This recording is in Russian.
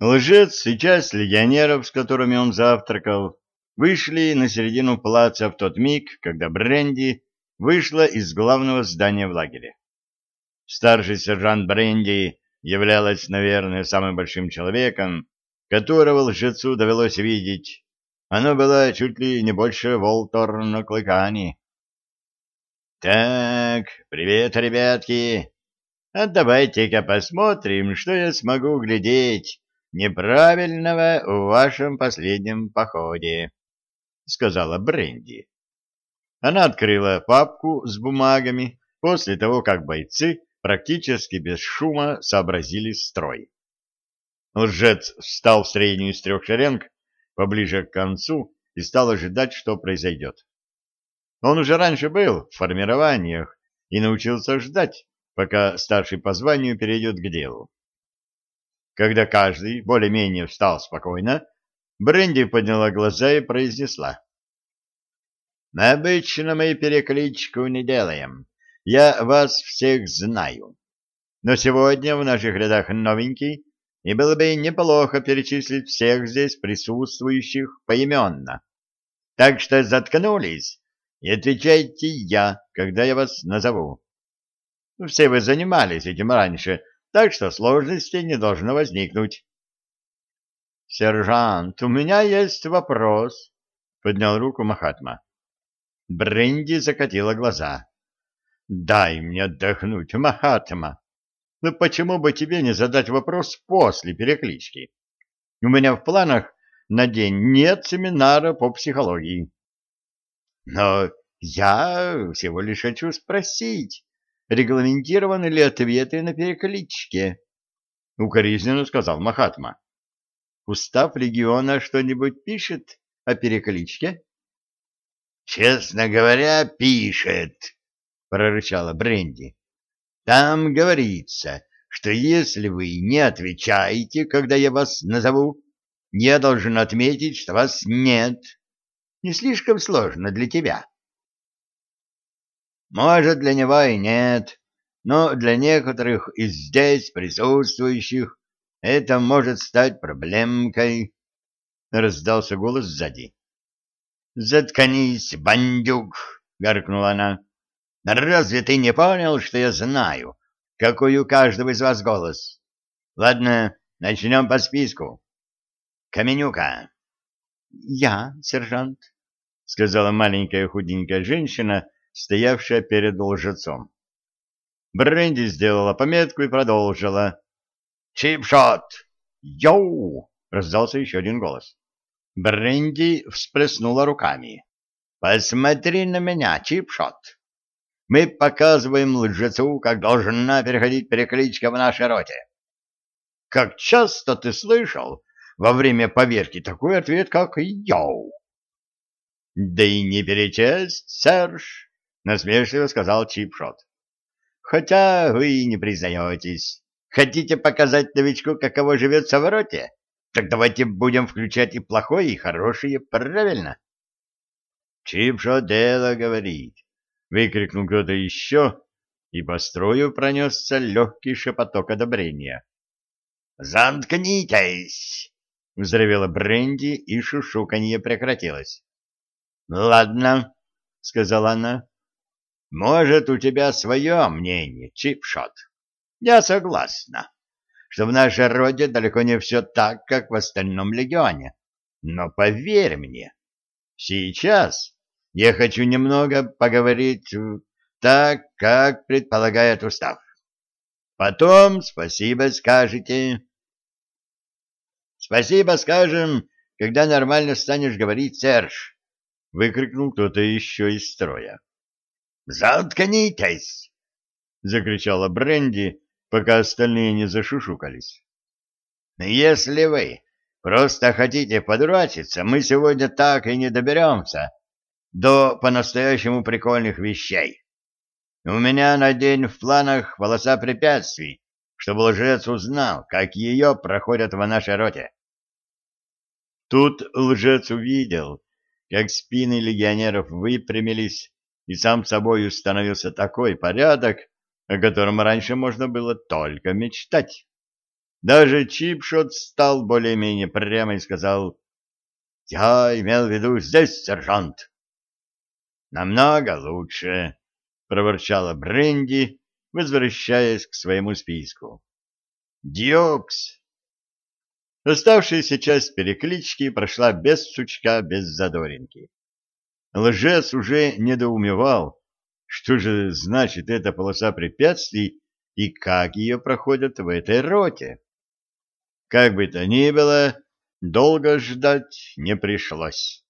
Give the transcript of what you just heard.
Лжец и часть легионеров, с которыми он завтракал, вышли на середину плаца в тот миг, когда Бренди вышла из главного здания в лагере. Старший сержант Бренди являлась, наверное, самым большим человеком, которого лжецу довелось видеть. Оно было чуть ли не больше Волторна Клыкани. «Так, привет, ребятки! А давайте-ка посмотрим, что я смогу глядеть неправильного в вашем последнем походе», — сказала Бренди. Она открыла папку с бумагами после того, как бойцы практически без шума сообразили строй. Лжец встал в среднюю из трех шеренг, поближе к концу, и стал ожидать, что произойдет. Он уже раньше был в формированиях и научился ждать, пока старший по званию перейдет к делу. Когда каждый более-менее встал спокойно, Бренди подняла глаза и произнесла. «Обычно мы перекличку не делаем. Я вас всех знаю. Но сегодня в наших рядах новенький, и было бы неплохо перечислить всех здесь присутствующих поименно. Так что заткнулись и отвечайте я, когда я вас назову. Все вы занимались этим раньше, так что сложностей не должно возникнуть. — Сержант, у меня есть вопрос, — поднял руку Махатма. Бренди закатила глаза. Дай мне отдохнуть, Махатма. Ну почему бы тебе не задать вопрос после переклички? У меня в планах на день нет семинара по психологии. Но я всего лишь хочу спросить, регламентированы ли ответы на перекличке? Укоризненно сказал Махатма. Устав легиона что-нибудь пишет о перекличке? Честно говоря, пишет, прорычала Бренди. Там говорится, что если вы не отвечаете, когда я вас назову, я должен отметить, что вас нет. Не слишком сложно для тебя. Может, для него и нет, но для некоторых из здесь присутствующих это может стать проблемкой. Раздался голос сзади. «Заткнись, бандюк!» — гаркнула она. Разве ты не понял, что я знаю, какой у каждого из вас голос? Ладно, начнем по списку. Каменюка. Я, сержант, сказала маленькая худенькая женщина, стоявшая перед лжецом. Бренди сделала пометку и продолжила. «Чипшот! Йоу!» — раздался еще один голос. Бренди всплеснула руками. «Посмотри на меня, Чипшот! Мы показываем лжецу, как должна переходить перекличка в нашей роте. Как часто ты слышал во время поверки такой ответ, как «Йоу»? — Да и не перечесть, Серж, — насмешливо сказал Чипшот. — Хотя вы не признаетесь. Хотите показать новичку, каково живется в роте? Так давайте будем включать и плохое, и хорошее, правильно? Чипшот дело говорит выкрикнул кто-то еще, и по строю пронесся легкий шепоток одобрения. «Заткнитесь!» — взревела Бренди, и шушуканье прекратилось. «Ладно», — сказала она. «Может, у тебя свое мнение, Чипшот. Я согласна, что в нашей роде далеко не все так, как в остальном легионе. Но поверь мне, сейчас я хочу немного поговорить так, как предполагает устав. Потом спасибо скажете. Спасибо скажем, когда нормально станешь говорить, Серж, — выкрикнул кто-то еще из строя. «Заткнитесь!» — закричала Бренди, пока остальные не зашушукались. «Если вы просто хотите подурачиться, мы сегодня так и не доберемся до по-настоящему прикольных вещей. У меня на день в планах полоса препятствий, чтобы лжец узнал, как ее проходят в нашей роте. Тут лжец увидел, как спины легионеров выпрямились, и сам собой установился такой порядок, о котором раньше можно было только мечтать. Даже Чипшот стал более-менее прямо и сказал, «Я имел в виду здесь, сержант». «Намного лучше», — проворчала Бренди, возвращаясь к своему списку. «Диокс!» Оставшаяся часть переклички прошла без сучка, без задоринки. Лжец уже недоумевал, что же значит эта полоса препятствий и как ее проходят в этой роте. Как бы то ни было, долго ждать не пришлось.